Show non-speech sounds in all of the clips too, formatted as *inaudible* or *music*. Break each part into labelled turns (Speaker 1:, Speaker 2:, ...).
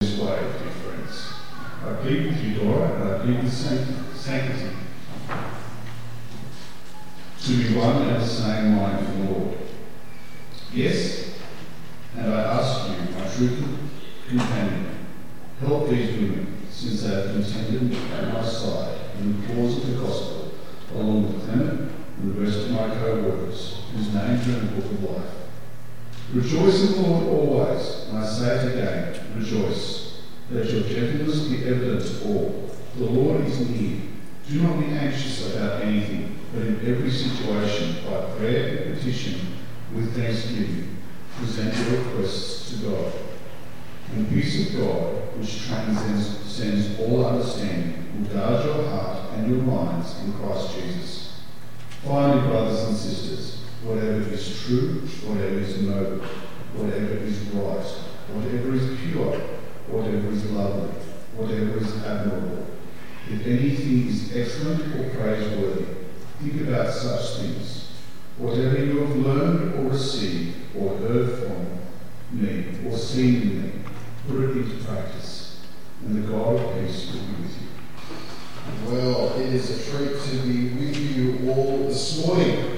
Speaker 1: this way, dear friends. I plead with Euodia, and I with Syntyche to be one and the same mind for the Lord. Yes, and I ask you, my true companion, help these women, since they have contended at my side in the cause of the gospel, along with Clement and the rest of my co-workers, whose names are in the book of life. Rejoice in the Lord always, and I say it again, rejoice. Let your gentleness be evident to all. The Lord is near. Do not be anxious about anything, but in every situation, by prayer and petition, with thanksgiving, present your requests to God. And the peace of God, which transcends all understanding, will guard your heart and your minds in Christ Jesus. Finally, brothers and sisters, whatever is true, whatever is noble, whatever is right, whatever is pure, whatever is lovely, whatever is admirable, if anything is excellent or praiseworthy, think about such things. Whatever you have learned or received or heard from me or seen in me, put it into practice, and the God of peace will be with you.
Speaker 2: Well, it is a treat to be with you all this morning.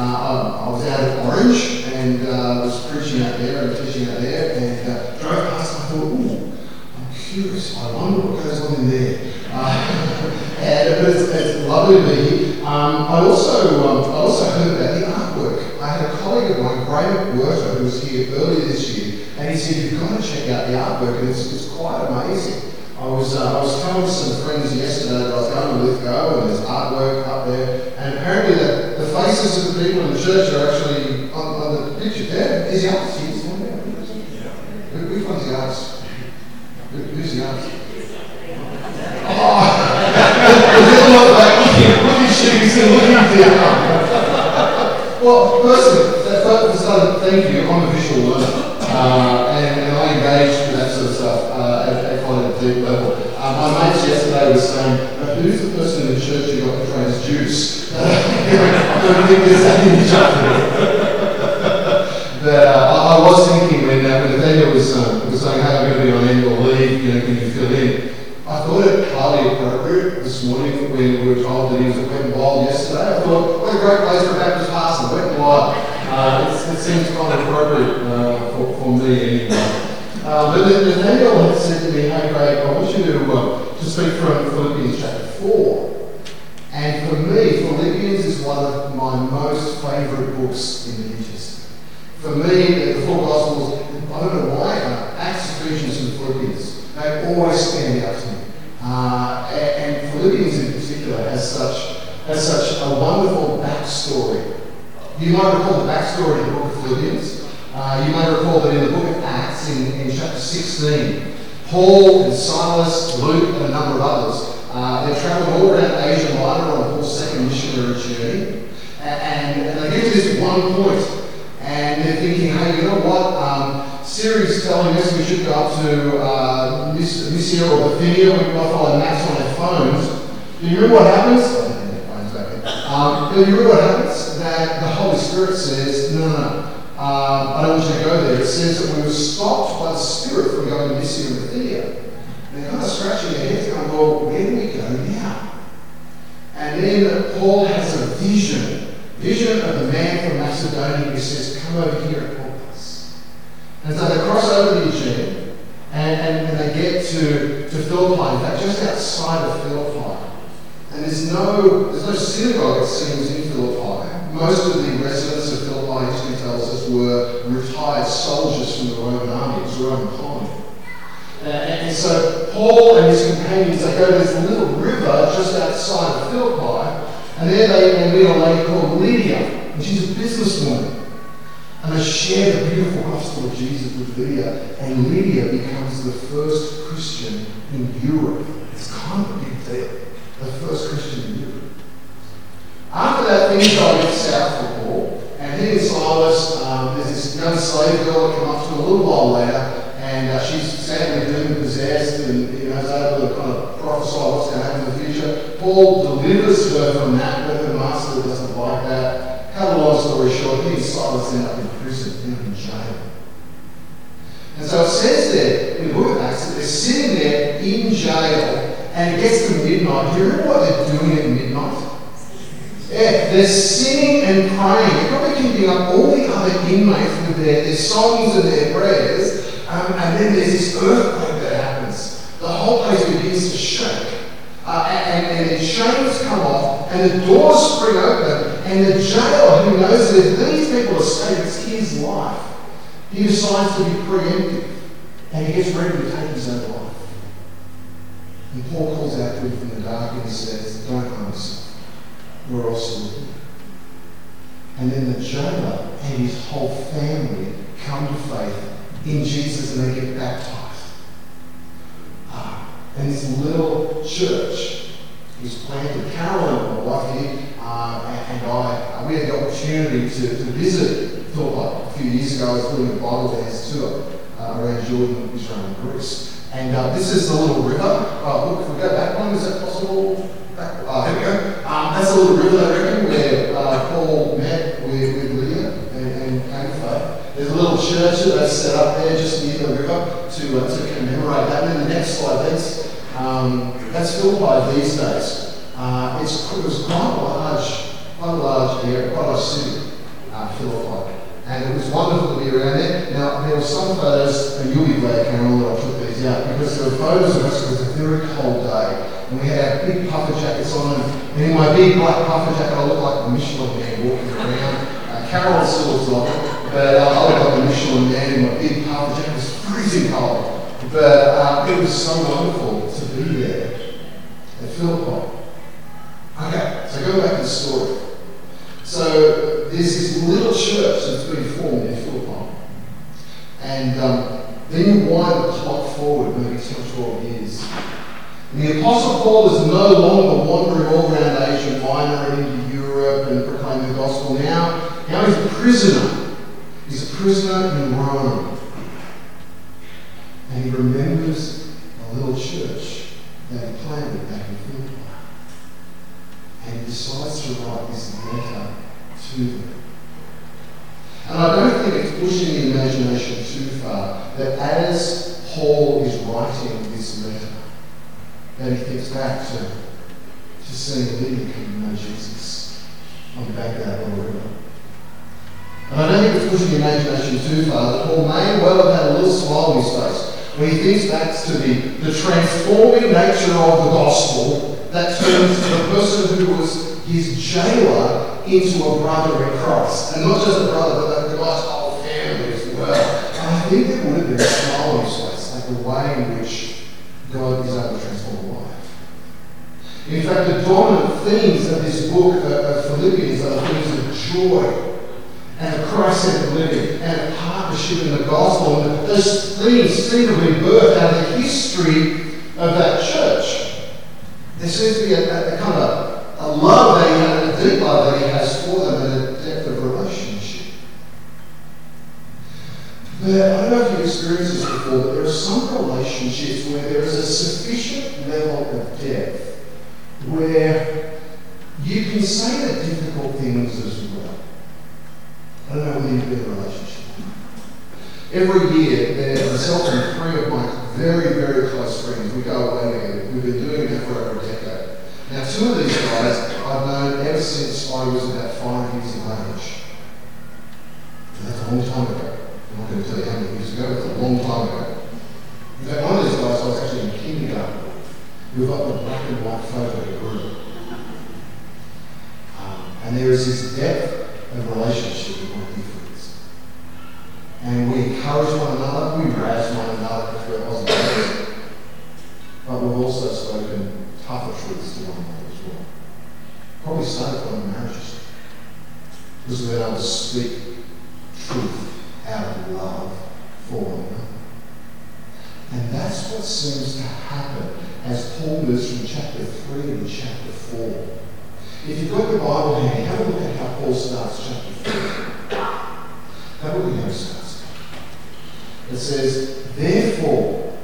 Speaker 2: Uh, I, I was out at Orange and uh, was preaching out there and teaching out there and uh, drove past and I thought, ooh, I'm curious. I wonder what goes on in there. Uh, *laughs* and it's, it's lovely to be. Um, I also um, I also heard about the artwork. I had a colleague of mine, Graham Werter, who was here earlier this year, and he said you've got to check out the artwork, and it's, it's quite amazing. I was uh, I was telling some friends yesterday that I was going to Lithgow, and there's artwork up there, and apparently the, the faces of the people in the church are actually on, on the picture. There, is the artist here? Is one there? Who- Which one's the artist? Who- Who's the artist? *laughs* Well, firstly, that first, thank you. I'm a visual learner, uh, and, and I engage with that sort of stuff uh, at, at quite a deep level. Uh, my mates yesterday were saying, "Who's the person in the church who got to transduce?" I don't think there's each other. *laughs* But uh, I, was thinking when, uh, when was, um, was saying, hey, I'm going to be on annual leave, you know, can you fill in? I thought it highly appropriate this morning when we were told that he was at Wet and Wild yesterday. I thought, what a great place for a Baptist pastor, Wet and Wild. Uh, it seems quite appropriate uh, for, for me anyway. Uh, but Nathaniel had said me, hey I want you to, uh, to speak from Philippians chapter 4. And for me, Philippians is one of my most favourite books in the New Testament. For me, the four Gospels, I don't know why, Acts, Ephesians, and Philippians, they always stand out to me. Uh, and, Philippians in particular has such, has such a wonderful backstory. You might recall the backstory in the book of Philippians. Uh, you may recall that in the book of Acts, in, in chapter 16, Paul and Silas, Luke, and a number of others, uh, they travelled all around Asia Minor on Paul's second missionary journey. And, and they get to this one point, and they're thinking, hey, you know what? Um, Syria's telling us we should go up to uh, or Bithynia. We've got to follow maps on our phones. Do you remember what happens? Um, do you remember what happens? That the Holy Spirit says, no, no, no. Um, I don't want you to go there. It says that we were stopped by the Spirit from going to Mysia and Bithynia. They're kind of scratching their heads going, well, where do we go now? And then Paul has a vision, vision of the man from Macedonia who says, come over here and help us. And so they cross over the Aegean and, and, and they get to, to Philippi, in fact, just outside of Philippi. And there's no, there's no synagogue, it seems, in Philippi. Most of the residents of Philippi, history tells us, were retired soldiers from the Roman army. It was a Roman colony. Uh, and, so Paul and his companions, they go to this little river just outside of Philippi, and there they, they meet a lady called Lydia, and she's a businesswoman. And they share the beautiful gospel of Jesus with Lydia, and Lydia becomes the first Christian in Europe. It's kind of a big deal. The first Christian in Europe. After that, things bit south for Paul, and he and Silas, um, there's this young slave girl that come up to a little while later, and uh, she's sadly demon possessed and you know, is able to kind of prophesy what's going to happen in the future. Paul delivers her from that, but her master doesn't like that. Cut a long story short, he and Silas end up in prison, in jail. And so it says there in the book of Acts that they're sitting there in jail and it gets to midnight. Do you remember what they're doing at midnight? Yeah, they're singing and praying. They're probably keeping up all the other inmates with their, their songs and their prayers. Um, and then there's this earthquake that happens. The whole place begins to shake. Uh, and, and, the chains come off, and the doors spring open, and the jailer who knows that if these people are escape, it's his life. He decides to be preemptive, and he gets ready to take his own life. And Paul calls out to him from the dark and says, Don't harm yourself. We're all still here. And then the jailer and his whole family come to faith in Jesus and they get baptized. Ah, and this little church was planted. Carolyn, my wife here, uh, and, I, uh, we had the opportunity to, to visit Philippi a few years ago. I was doing a Bible dance tour uh, around Jordan, Israel, and Greece. And uh, this is the little river. Uh, look, if we go back one, is that possible? Uh, here we go. Um, that's a little river, I reckon, where uh, Paul met with, with Lydia and, and came to faith. There's a little church that they set up there just near the river to, uh, to commemorate that. And then the next slide, that's, um, that's Philippi these days. Uh, it's, it was quite a large, quite a large area, quite a city, uh, Philippi. And it was wonderful to be around there. Now, there were some photos, and you'll be glad, Carol, that I took these out, because there were photos of us, it was a very cold day, and we had our big puffer jackets on, and in my big black puffer jacket, I looked like the Michelin man walking around. Uh, Carol still looks like it, but uh, I looked like the Michelin man in my big puffer jacket. It was freezing cold. But uh, it was so wonderful to be there at Philippi. Okay, so go back to the story. So there's this little church that's been formed in Philippi. And um, then you wind the clock forward maybe 10 or 12 years. And the Apostle Paul is no longer wandering all around Asia Minor and into Europe and proclaiming the gospel. Now, now he's a prisoner. He's a prisoner in Rome. And he remembers a little church that he planted back in Philippi. And he decides to write this letter to them. And I don't think it's pushing the imagination too far that as Paul is writing this letter, that he thinks back to, to seeing come to know Jesus on the back of that little river. And I don't think it's pushing the imagination too far that Paul may well have had a little smile on his face when he thinks back to the, the transforming nature of the gospel that turns the person who was his jailer into a brother in Christ. And not just a brother, but the guy's whole family as well. I think there would have been a smile on his face, like the way in which God is able to transform life. In fact, the dominant themes of this book of Philippians are the themes of joy and Christ-centered living and a partnership in the gospel. And those themes seem to been birthed out of the history of that church. There seems to be a, a, kind of a, love that he has, a deep love that he has for them and a depth of relationship. But I don't know if you've experienced this before, but there are some relationships where there is a sufficient level of depth where you can say the difficult things as well. I don't know whether you've been in a relationship. Every year, myself and three of my very, very close friends, we go away. We've been doing that for over a decade. Now, two of these guys I've known ever since I was about five years of age. And that's a long time ago. I'm not going to tell you how many years ago, it's a long time ago. In fact, one of these guys I was actually in kindergarten. We've got the black and white photo group. Um, and there is this depth of relationship with my dear friends. And we encourage one another, we razz one another if we're Aussie But we've also spoken tougher truths to one another as well. Probably saved on marriages. Because we're able to speak truth out of love for one another. And that's what seems to happen as Paul moves from chapter 3 to chapter 4. If you've got your Bible handy, have a look at how Paul starts chapter 3. Have a look at how he starts. It says, Therefore,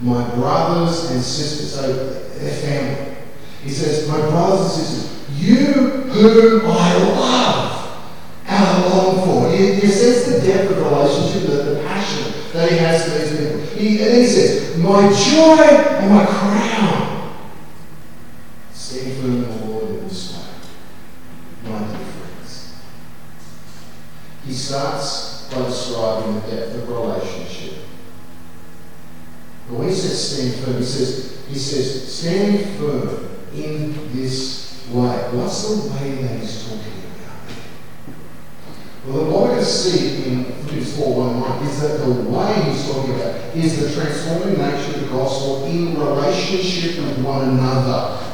Speaker 2: my brothers and sisters, so their family. He says, My brothers and sisters, you whom I love and I long for. You, you sense the depth of relationship, the, the passion that he has for these people. He, and he says, My joy and my crown. Stand firm in the Lord in this way, my dear friends. He starts by describing the depth of relationship. But when he says stand firm, he says, he says, stand firm in this way. What's the way that he's talking about? Well, what we're going to see in Philippians 4 1 1 is that the way he's talking about is the transforming nature of the gospel in relationship with one another.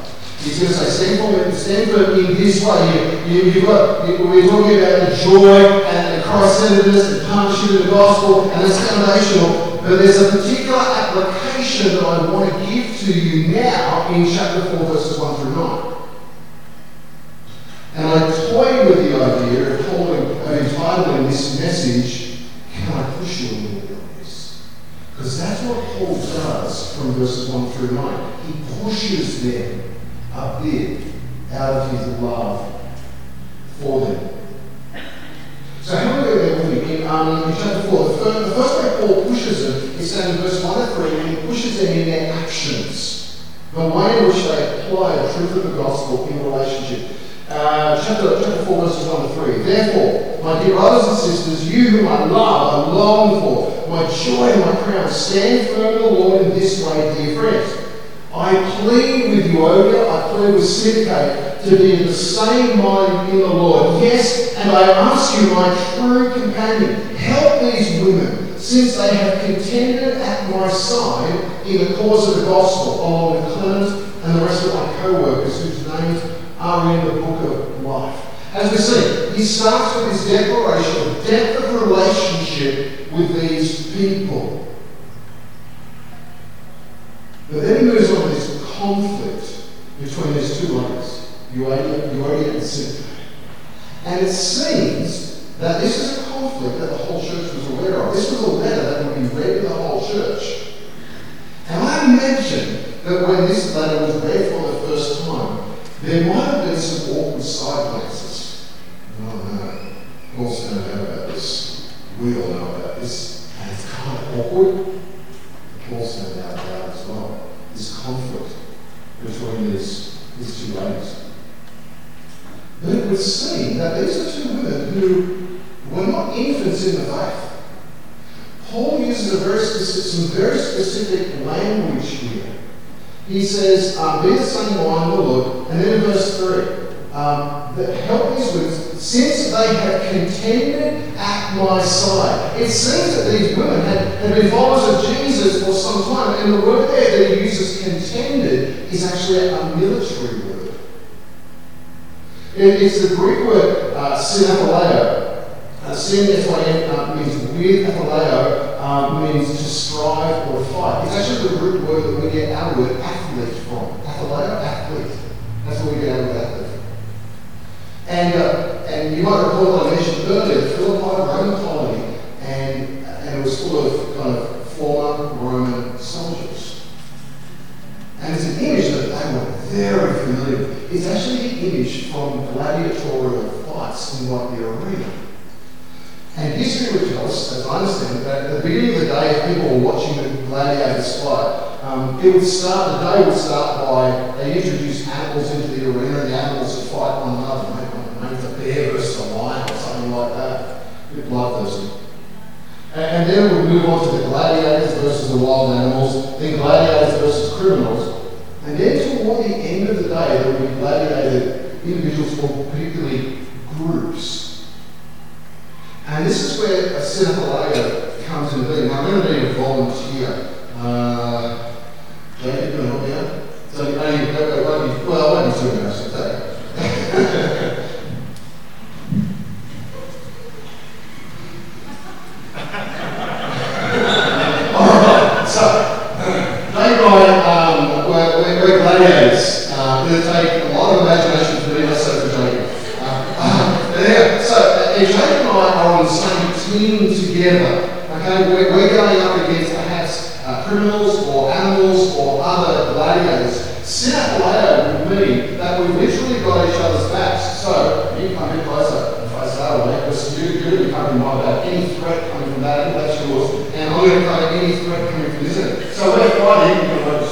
Speaker 2: He's going to say, stand for, stand for in this way. You, you, you've got, you, we're talking about joy and the Christ-centeredness and partnership in the gospel, and it's foundational. But there's a particular application that I want to give to you now in chapter 4, verses 1 through 9. And I toy with the idea of calling, of entitling this message, Can I push you a little bit on this? Because that's what Paul does from verses 1 through 9. He pushes them a bit out of his love for them. So have a look at that with me in, um, in chapter 4. The first, the first way Paul pushes them is saying in verse 1 and 3, and he pushes them in their actions. The way in which they apply the truth of the gospel in relationship. Uh, chapter, chapter 4, verses 1 to 3. Therefore, my dear brothers and sisters, you whom I love and long for, my joy and my crown, stand firm in the Lord in this way, dear friends. I plead with you, Euodia, I plead with Syntyche to be of the same mind in the Lord. Yes, and I ask you, my true companion, help these women, since they have contended at my side in the cause of the gospel, along with Clement and the rest of my co-workers whose names are in the book of life. As we see, he starts with his declaration of depth of relationship with these people. But then he moves on this conflict between these two ladies, Euodia and Syntyche. And it seems that this is a conflict that the whole church was aware of. This was a letter that would be read to the whole church. And I imagine that when this letter was read for the first time, there might have been some awkward side glances. Oh no, Paul's going to know about this. We all know about this. And it's kind of awkward. Paul's no doubt about as well. This conflict between these, these two ladies. But it would seem that these are two women who were not infants in the faith. Paul uses a very specific, some very specific language here. He says, Lord. And then in verse 3, um, that help these women, since they have contended at my side. It seems that these women had, had been followers of Jesus for some time, and the word there that he uses contended is actually a military word. It, it's the Greek word uh, synaphaleo. Uh, S-Y-N, uh, means with, athaleo um, means to strive or fight. It's actually the root word that we get our word athlete from. Athaleo, athlete. That's what we get our word athlete. And, uh, and you might recall I mentioned earlier, Philippi Roman colony, and, and it was full of kind of former Roman soldiers. And it's an image that they were very familiar with. It's actually the image from gladiatorial fights in like the arena. And history would tell us, as I understand it, that at the beginning of the day, people were watching the gladiators fight, um, it would start, the day would start by they introduce animals into the arena and the animals would fight one another. Maybe, maybe the bear versus the lion or something like that. Bit bloodthirsty. And, and then we move on to the gladiators versus the wild animals, then gladiators versus criminals. And then toward the end of the day, there will be gladiated individuals or particularly groups. And this is where a synaphaleo comes into being. Now, I'm going to need a volunteer. Uh, Jacob, you want to help me out? So, only, only, well, only two minutes, I'll take it'll take a lot of imagination for me, less so for Jacob. Uh, uh, yeah, so uh, Jacob and I are on the same team together. Okay, we're, we're going up against perhaps uh, criminals or animals or other gladiators. Synapoleo would mean that we've literally got each other's backs. So you come in closer. If I say, well, because you, you're going to be covering my back. Any threat coming from that, that's yours. And I'm going to cover any threat coming from this end. So we're fighting. You're going to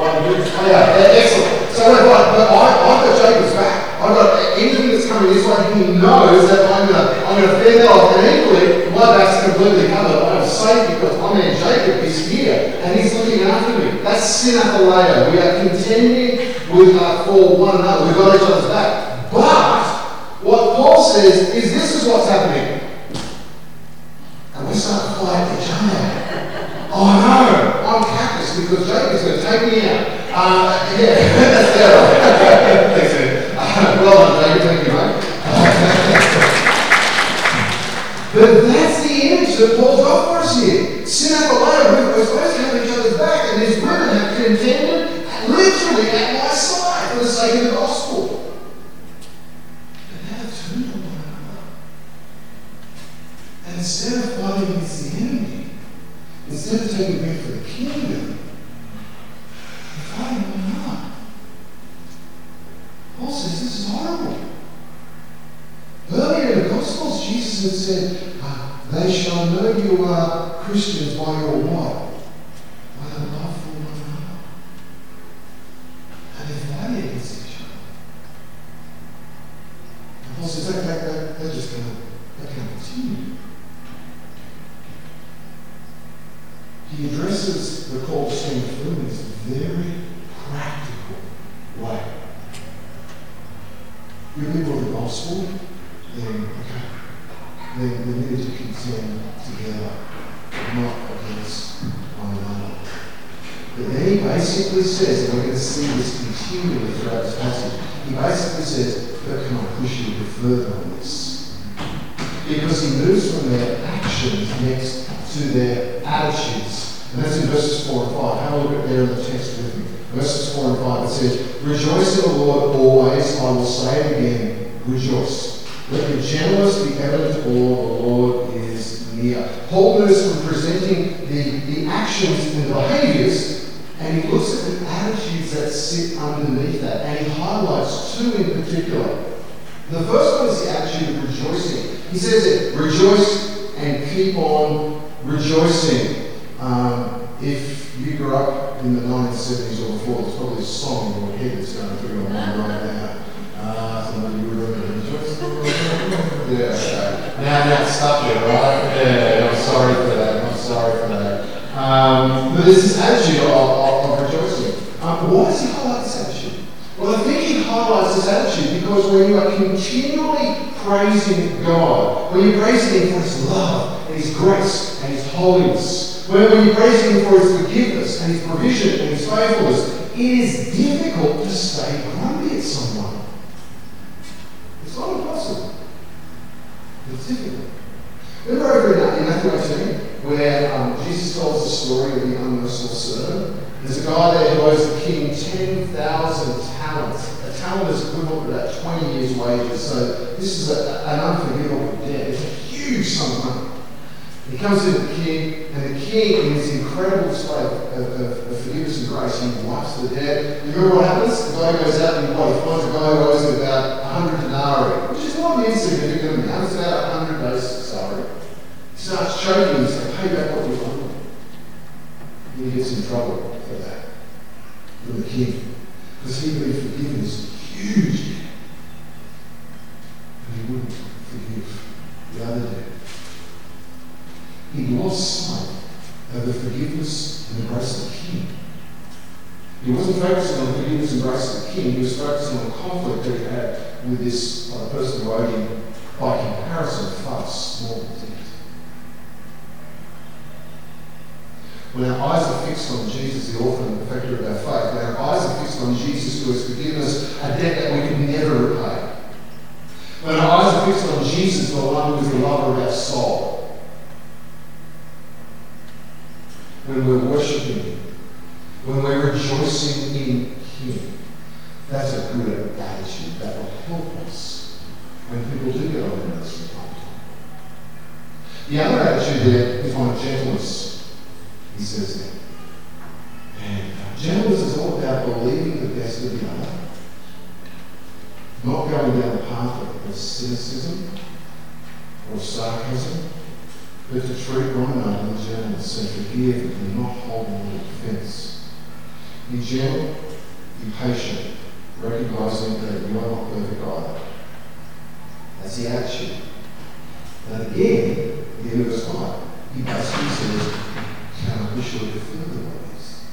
Speaker 2: fighting. Oh, yeah, excellent. So we're fighting. But I, I've got Jacob's back. I've got anything that's coming this way. He knows that I'm going to I'm going to fend that off. And equally, my back's completely covered. I'm safe because my man Jacob is here and he's looking after me. That's synapoleo. We are contending with uh, for one another. We've got each other's back. But what Paul says is this is what's happening. And start to fight. Oh no, I'm cactus because Jacob's going to take me out. Uh, yeah, that's *laughs* there. Thanks, man. Uh, well done, Jacob. Thank you, mate. but that's the image that Paul's for us here. Synapoleo, we're supposed to have each other's back, and these women have contended literally at my side for the sake of the gospel. But now turned on one another. And instead of fighting against the enemy, instead of taking back for the kingdom, they're fighting one another. Paul says this is horrible. Earlier in the Gospels, Jesus had said, uh, They shall know you are Christians by your what? By the love for one another. And they're fighting against each other. And Paul says, that, that, that, that just can't, that can't continue. He addresses the call to stand firm in this very practical way. You're then okay, then we need to contend together, not against one another. But then he basically says, and we're going to see this continually throughout this passage, he basically says, but can I push you a bit further on this? Because he moves from their actions next to their attitudes. And that's in verses 4 and 5. Have a look at there in the text with me. Verses 4 and 5, it says, Rejoice in the Lord always. I will say it again, rejoice. Let your gentleness be evident to all, the Lord is near. Paul moves from presenting the, the actions and the behaviors, and he looks at the attitudes that sit underneath that, and he highlights two in particular. The first one is the attitude of rejoicing. He says it, rejoice and keep on rejoicing. Um, if you grew up in the 1970s or before, there's probably a song in your head that's going through your mind right now. Somebody you yeah. Now, now stuck there, right? Yeah, I'm sorry for that. I'm sorry for that. Um, but this attitude of, of, of rejoicing. Um, why does he highlight this attitude? Well, I think he highlights this attitude because when you are continually praising God, when you're praising Him for His love and His grace and His holiness, when, you're praising Him for His forgiveness and His provision and His faithfulness, it is difficult to stay at someone. It's not impossible. It's difficult. Remember over in, in Matthew 18 where um, Jesus tells the story of the unmerciful servant? There's a guy there who owes the king 10,000 talents. A talent is equivalent to about 20 years' wages. So this is a, an unforgivable debt. It's a huge sum of money. He comes to the king, and the king, in his incredible display of, of, of forgiveness and grace, he wipes the debt. You remember what happens? The guy goes out and he finds a guy who owes about 100 denarii, which is not an insignificant amount. It's about 100 days' salary. He starts choking. He's like, pay back what you owe me. He gets in trouble for that from the king. Because he believed forgiveness huge. But he wouldn't forgive the other debt. He lost sight of the forgiveness and the grace of the king. He wasn't focusing on the forgiveness king, he was focusing on conflict that he had with this uh, person who owed him, by comparison, far smaller debt. When our eyes are fixed on Jesus, the author and perfecter of our faith, when our eyes are fixed on Jesus who has forgiven us a debt that we could never repay, when our eyes are fixed on Jesus, the one who is the lover of our soul, when we're worshipping Him, when we're rejoicing in Him, That's a good attitude that will help us when people do get on their nerves from time to time. The other attitude there is one of gentleness, he says there. And uh, gentleness is all about believing the best of the other, not going down the path of cynicism or sarcasm, but to treat one another with gentleness and and not hold on to offence. Be gentle, be patient, recognizing that you are not perfect either. That's the attitude. And again, the end of verse 5, he basically says, Can I wish you further ways?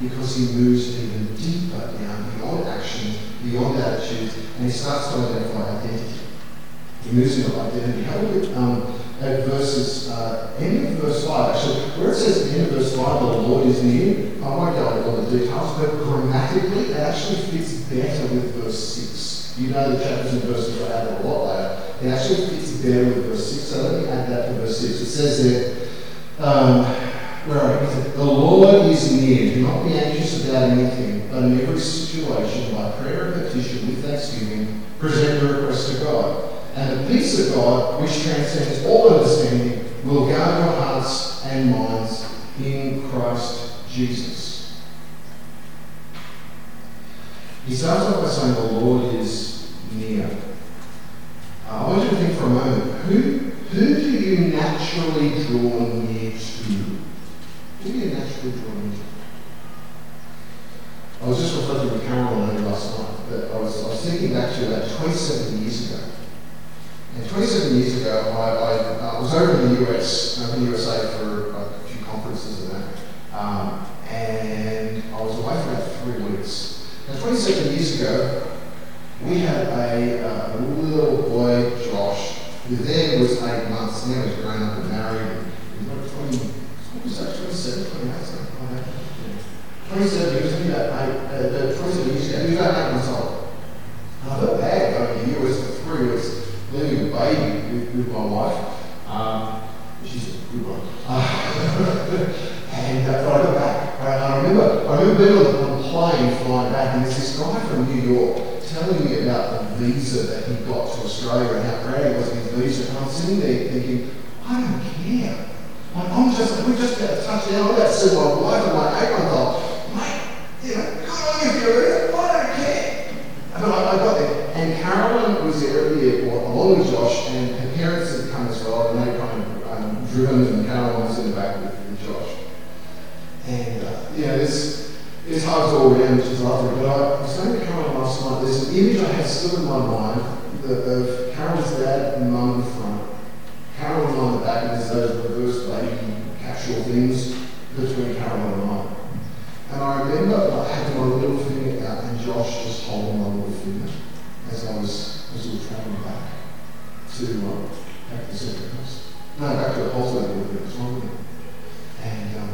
Speaker 2: Because he moves even deeper down beyond actions, beyond attitudes, and he starts to identify identity. He moves into identity. Have a look um, at verses, uh, end of verse 5, actually, where it says end of verse 5, the Lord is near. I won't go into all the details, but grammatically, it actually fits better with verse 6. You know the chapters and verses are added a lot later. It actually fits better with verse 6. So let me add that to verse 6. It says there, um, where are we? The Lord is near. Do not be anxious about anything, but in every situation, by prayer and petition with thanksgiving, present your request to God. And the peace of God, which transcends all understanding, will guard your hearts and minds in Christ Jesus. He starts off by saying the Lord is near. Uh, I want you to think for a moment who, who do you naturally draw near to? Who do you naturally draw near to? I was just reflecting with Carol on it last night that I was, I was thinking back to about 27 years ago. And 27 years ago, I, I, I was over in the US, over in the USA for a few conferences and that. Um, and I was away for about three weeks. Now, 27 years ago, we had a, uh, little boy, Josh, who then was eight months. Now he's grown up and married. And he's like 20, what was that, 27, 28, something like that. Yeah. 27, he was only about eight, uh, 27 years ago, he was about eight months old. And I felt bad going to the US for three weeks, leaving a baby with, with my wife. Um, she's a good one. Uh, and uh, but I got back. I, I remember, I remember being on the plane flying back, and there's this guy from New York telling me about the visa that he got to Australia and how proud he was of his visa. And I'm sitting there thinking, I don't care. Like, I'm just, we just got to touch down. See wife and my eight month. Mate, you know, good on you, Fury. I don't care. But I, I got there. And Carolyn was there at the airport along with Josh, and her parents had come as well, and they kind of um, driven, and Carolyn was in the back with, with Josh. And, uh, you know, this, this hugs all around, which is lovely. But I was saying to Carolyn last night, there's an image I have still in my mind of Carolyn's dad and mum in the front, Carolyn on the back, and there's those reverse baby capsule things between Carolyn and I. And I remember like, having my little finger out and Josh just holding my little finger as I was as we were travelling back to um, back to Central Coast. No, back to the Holsworth a little bit, it's wrong with me. And um,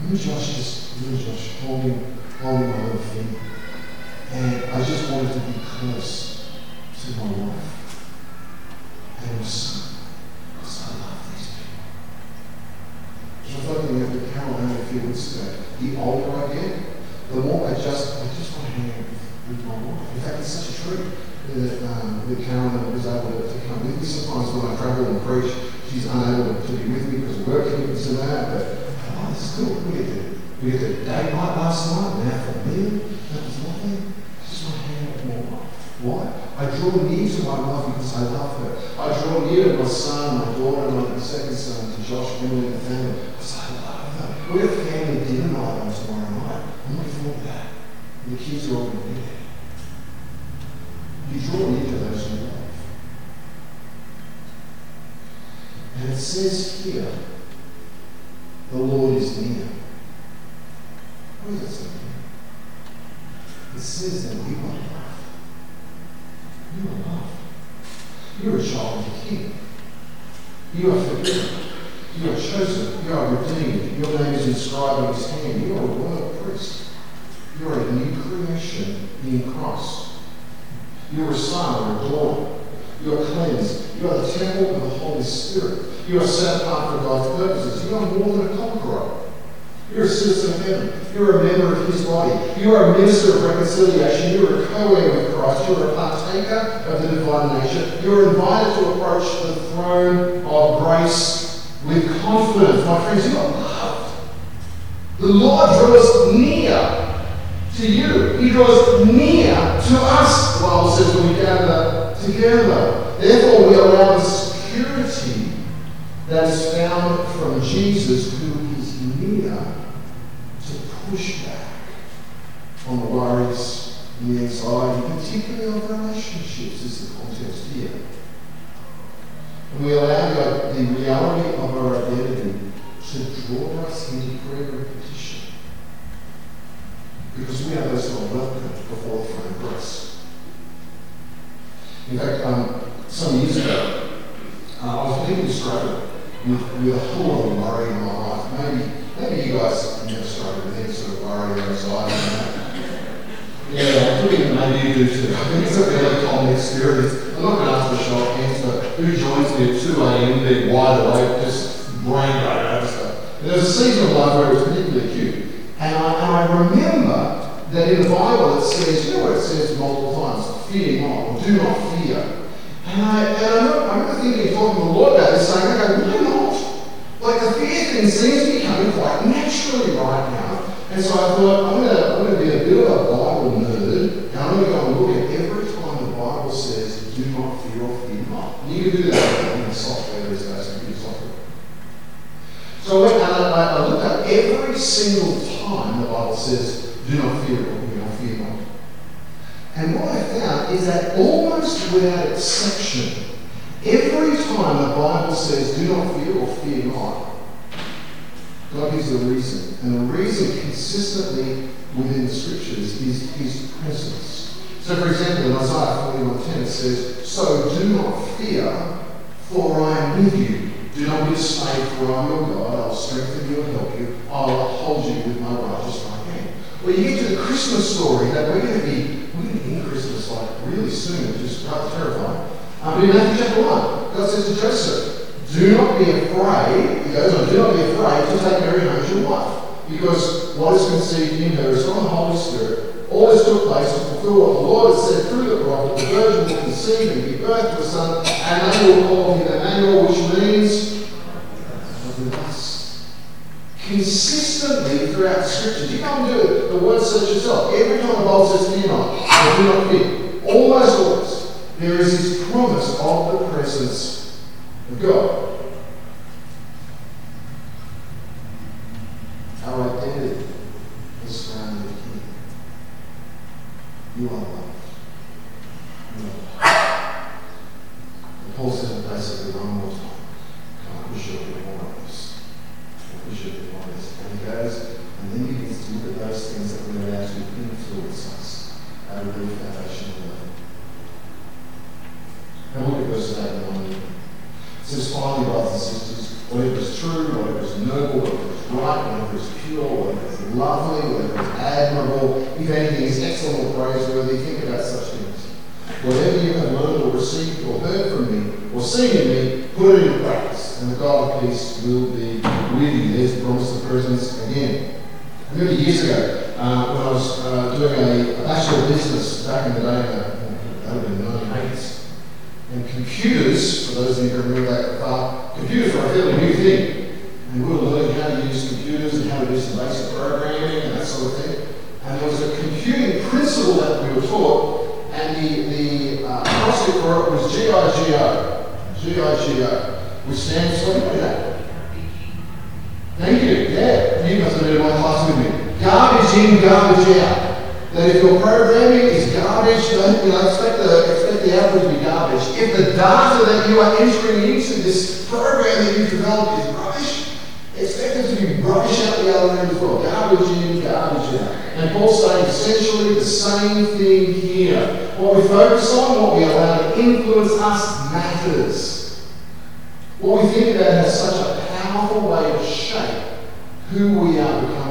Speaker 2: remember Josh just little Josh holding holding my little finger. And I just wanted to be close to my wife. And it was so because I love these people. I was reflecting after Carol only a few weeks ago. The older I get, the more I just I just want to hang out with, with my wife. In fact, it's such a treat that, um, Carolyn was able to, come with me. Sometimes when I travel and preach, she's unable to be with me because of work commitments and that. But oh, it's cool. We get to we to date night last night out for meal. That was lovely. Just want to hang. Why? I draw near to my wife because I love her. I draw near to my son, my daughter, and my second son, to Josh, Emily, and the family because I love her. We have family dinner night on tomorrow night. I'm looking forward to that. And the kids are all going to be there. You draw near to those you love. And it says here, the Lord is near. What does it say? It says that you are loved. You are loved. You're a child of the King. You are forgiven. You are chosen. You are redeemed. Your name is inscribed on his hand. You are a royal priest. You are a new creation in Christ. You are a son or a daughter. You are cleansed. You are the temple of the Holy Spirit. You are set apart for God's purposes. You are more than a conqueror. You're You're a citizen of heaven. You're a member of his body. You are a minister of reconciliation. You are a co-heir with Christ. You are a partaker of the divine nature. You are invited to approach the throne of grace with confidence. My friends, you are loved. The Lord draws near to you. He draws near to us, the Bible says, when we gather together. Therefore, we allow the security that is found from Jesus, who is near to push back on the worries and the anxiety, particularly of relationships, is the context here. And we allow the, the reality of our identity to draw us into prayer and petition. Because we are those who are welcome before the throne of grace. In fact, um, some years ago, uh, I was deeply struggling a whole lot of worry in my life. Maybe, maybe you guys struggled with any sort of worry or anxiety. Yeah, I think maybe you do too. I think it's a really common experience. I'm not going to ask for show of hands, but who joins me at 2 a.m. being wide awake, just brain going over stuff. There a season of life where it was particularly acute. And I, and I remember that in the Bible it says, you know what it says multiple times? Fear not, or do not fear. And I, and I, remember, I remember thinking, talking to the Lord about this, saying, okay, thing seems to be coming quite naturally right now. And so I thought, I'm going to I'm gonna be a bit of a Bible nerd, and I'm going to go and look at every time the Bible says, do not fear or fear not. And you can do that in the software these days, computer software. So I, and I, I looked at every single time the Bible says, do not fear or not fear not. And what I found is that almost without exception, every time the Bible says, do not fear or fear not, God is the reason. And the reason consistently within the scriptures is his presence. So, for example, in Isaiah 41:10 it says, So do not fear, for I am with you. Do not be dismayed, for I am your God. I will strengthen you and help you. I will uphold you with my righteous right hand. Well, you get to the Christmas story that we're going to be, we're going to be in Christmas like really soon, which is rather terrifying. Um, in Matthew chapter 1, God says to Joseph, do not be afraid, goes on, do not be afraid to take Mary home as your wife, because what is conceived in her is from the Holy Spirit. All this took place to fulfill what the Lord has said through the prophet. The virgin will conceive and give birth to a son, and they will call him Emmanuel, which means with us. Consistently throughout the scriptures. You can't do it. The word says yourself. Every time the Bible says fear not, do not fear, almost always, there is this promise of the presence of God. Our identity is surrounded in Him. You are loved. You are loved. And Paul says it basically one more time. I wish you could more of this. I wish you could more of this. And he goes, and then he begins to look at those things that will allow to influence us at a real foundational level. And look at verse 8 and 9. It says, finally, brothers and sisters, it was true, when it was noble, when it was right, when it was pure, when it was lovely, when it was admirable, if anything is excellent or praiseworthy, think about such things. Whatever you have learned or received or heard from me or seen in me, put it into practice, and the God of peace will be with you. There's the promise of presence again. Remember years ago uh, when I was uh, doing a, a Bachelor of Business back in the day, uh, that would have been the 1980s. And computers, for those of you who remember that far, computers are a fairly new thing. And we were learning how to use computers and how to do some basic programming and that sort of thing. And there was a computing principle that we were taught, and the, the uh, acrostic for it was GIGO. GIGO, which stands for, that? Thank you, yeah. You must have been in my class with me. Garbage in, garbage out. That if your programming is garbage, don't you know, expect the, expect the output to be garbage. If the data that you are entering into this program that you've developed is rubbish, expect it to be rubbish out the other end as well. Garbage in, garbage out. And Paul's saying essentially the same thing here. What we focus on, what we allow to influence us matters. What we think about has such a powerful way to shape who we are becoming.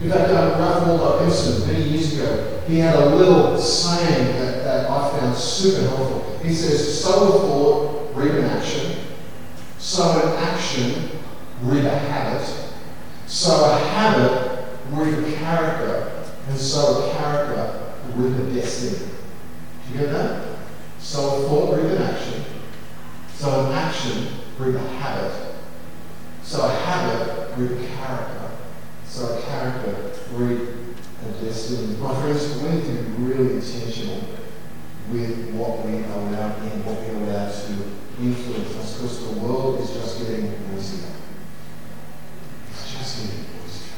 Speaker 2: In fact, um, Ralph Waldo Emerson, many years ago, he had a little saying that, that I found super helpful. He says, sow a thought, reap an action. Sow an action, reap a habit. So a habit root a character, and so a character root a destiny. Do you get that? So a thought root an action. So an action root a habit. So a habit root a character. A character root and destiny. My friends, we need to be really intentional with what we allow in, what we allow to influence us, because the world is just getting noisier. It's just getting noisier.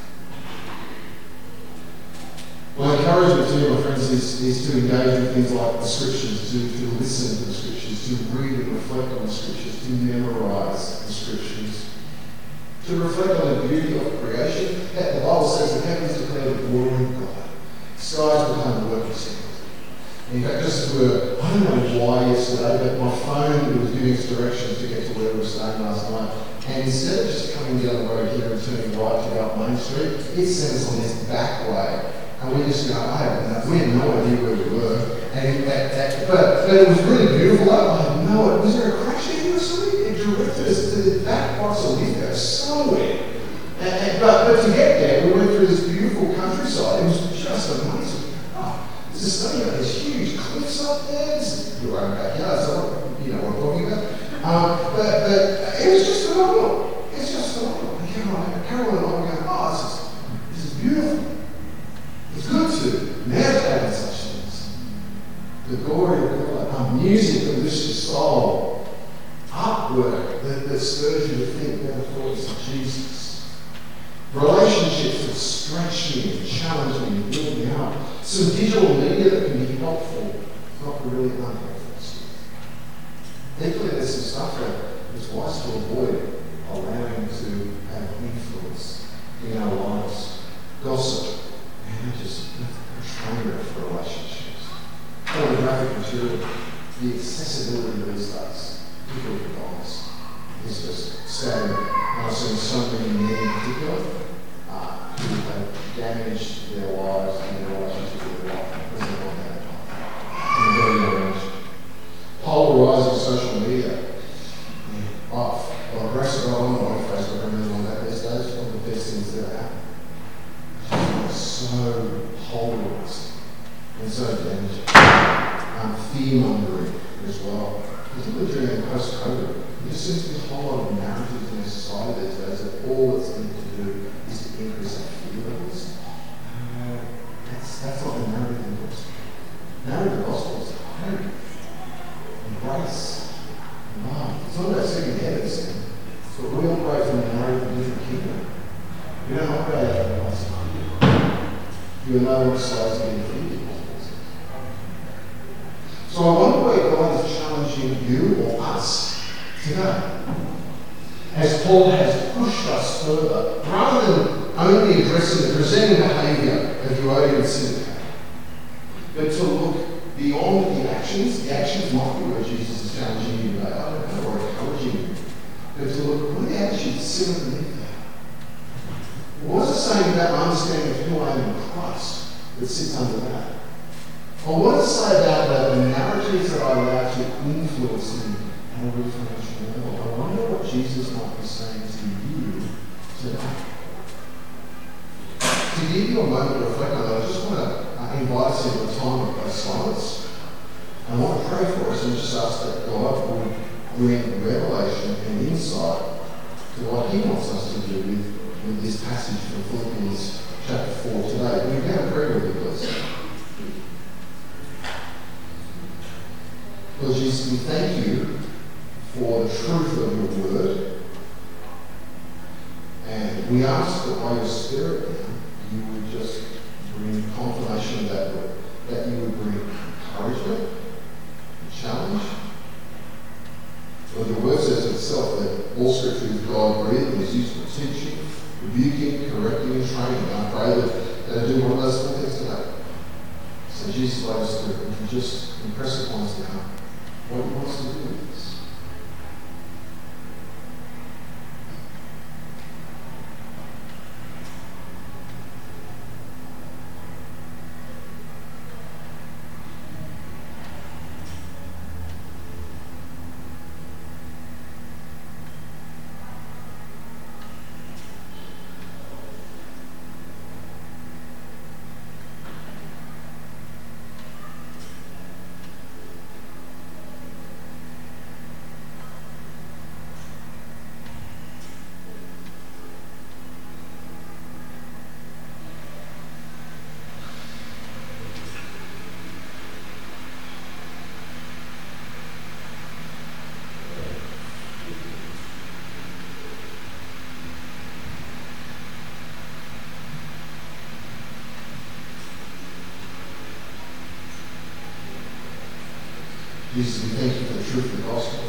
Speaker 2: My encouragement to you, my friends, is, is to engage with things like the scriptures, to, to listen to the scriptures, to read and reflect on the scriptures, to memorize the scriptures, to reflect on the beauty of creation. That the Bible says the heavens declare the glory of God. Skies become the work of sin. In fact, just as we were, I don't know why yesterday, but my phone was giving us directions to get to where we were staying last night. And instead of just coming down the road here and turning right to go up Main Street, it sent us on this back way. And we just go, I have no, we had no idea where we were. And that, that, but, but it was really beautiful. I had no. Was there a crash here or something? It directed us to the back parts of Somewhere. And, and, but, but to get there, we went through this beautiful countryside. It was just amazing. Oh, this is stunning. There's huge cliffs up there. This is your own so you know what I'm talking about. Um, but, but it was just phenomenal. It's just phenomenal. And Carol, Carol and I were going, oh, this is, this is beautiful. It's good to meditate on such things. The glory of God, our music that lifts your soul, artwork that, that stirs you to think better thoughts of Jesus. Relationships that stretch me and challenge me and build me up. Some digital media that can be helpful, not really unhelpful. Equally, there's some stuff that it's wise to avoid allowing to have influence in our lives. Gossip, and just a trainer for relationships. Pornographic material, the accessibility of these days, people with guys, is just sad. I've seen so many men in particular uh, who have damaged their lives and their relationship with their wife because they want that. In a very young age. Polarizing social media. Yeah. Oh, well, the rest of all on Facebook and everything like that these days, one of the best things that happen. So polarized and so damaging. Um, fear mongering as well. Particularly during post-COVID, there seems to be a whole lot of narratives in our society these days that all it's going to do is to increase our fear levels. Uh, that's, that's not the narrative of the gospel. The narrative of the gospel is hope and grace and love. It's not about second heavens, but we operate from the narrative of a different kingdom. We don't operate out of. You are no longer slaves to being feared. So I wonder where God is challenging you or us today. As Paul has pushed us further, rather than only addressing the presenting behaviour of Euodia and Syntyche, but to look beyond the actions. The actions might be where Jesus is challenging you I don't know, or encouraging you. But to look, what are the say about my understanding of who I am in Christ that sits under that? What does it say about that, the narratives that I allow to influence me and reformation world? I wonder what Jesus might be saying to you today. To give you a moment to reflect on that, I just want to uh, invite us into a time of silence. And I want to pray for us and just ask that God would bring revelation and insight to what He wants us to do with, with this passage from Philippians chapter 4 today. You have a prayer with please? Lord Jesus, we thank you for the truth of your word. And we ask that by your Spirit you would just bring confirmation of that word, that you would bring encouragement, challenge. Lord, the word says itself that all scripture is God breathed and is used for teaching, rebuking, correcting, and training. I pray that, I do one of those things today. So Jesus, the Spirit, would you just impress upon us now what he wants to do with this? Jesus, we thank you for the truth of the gospel.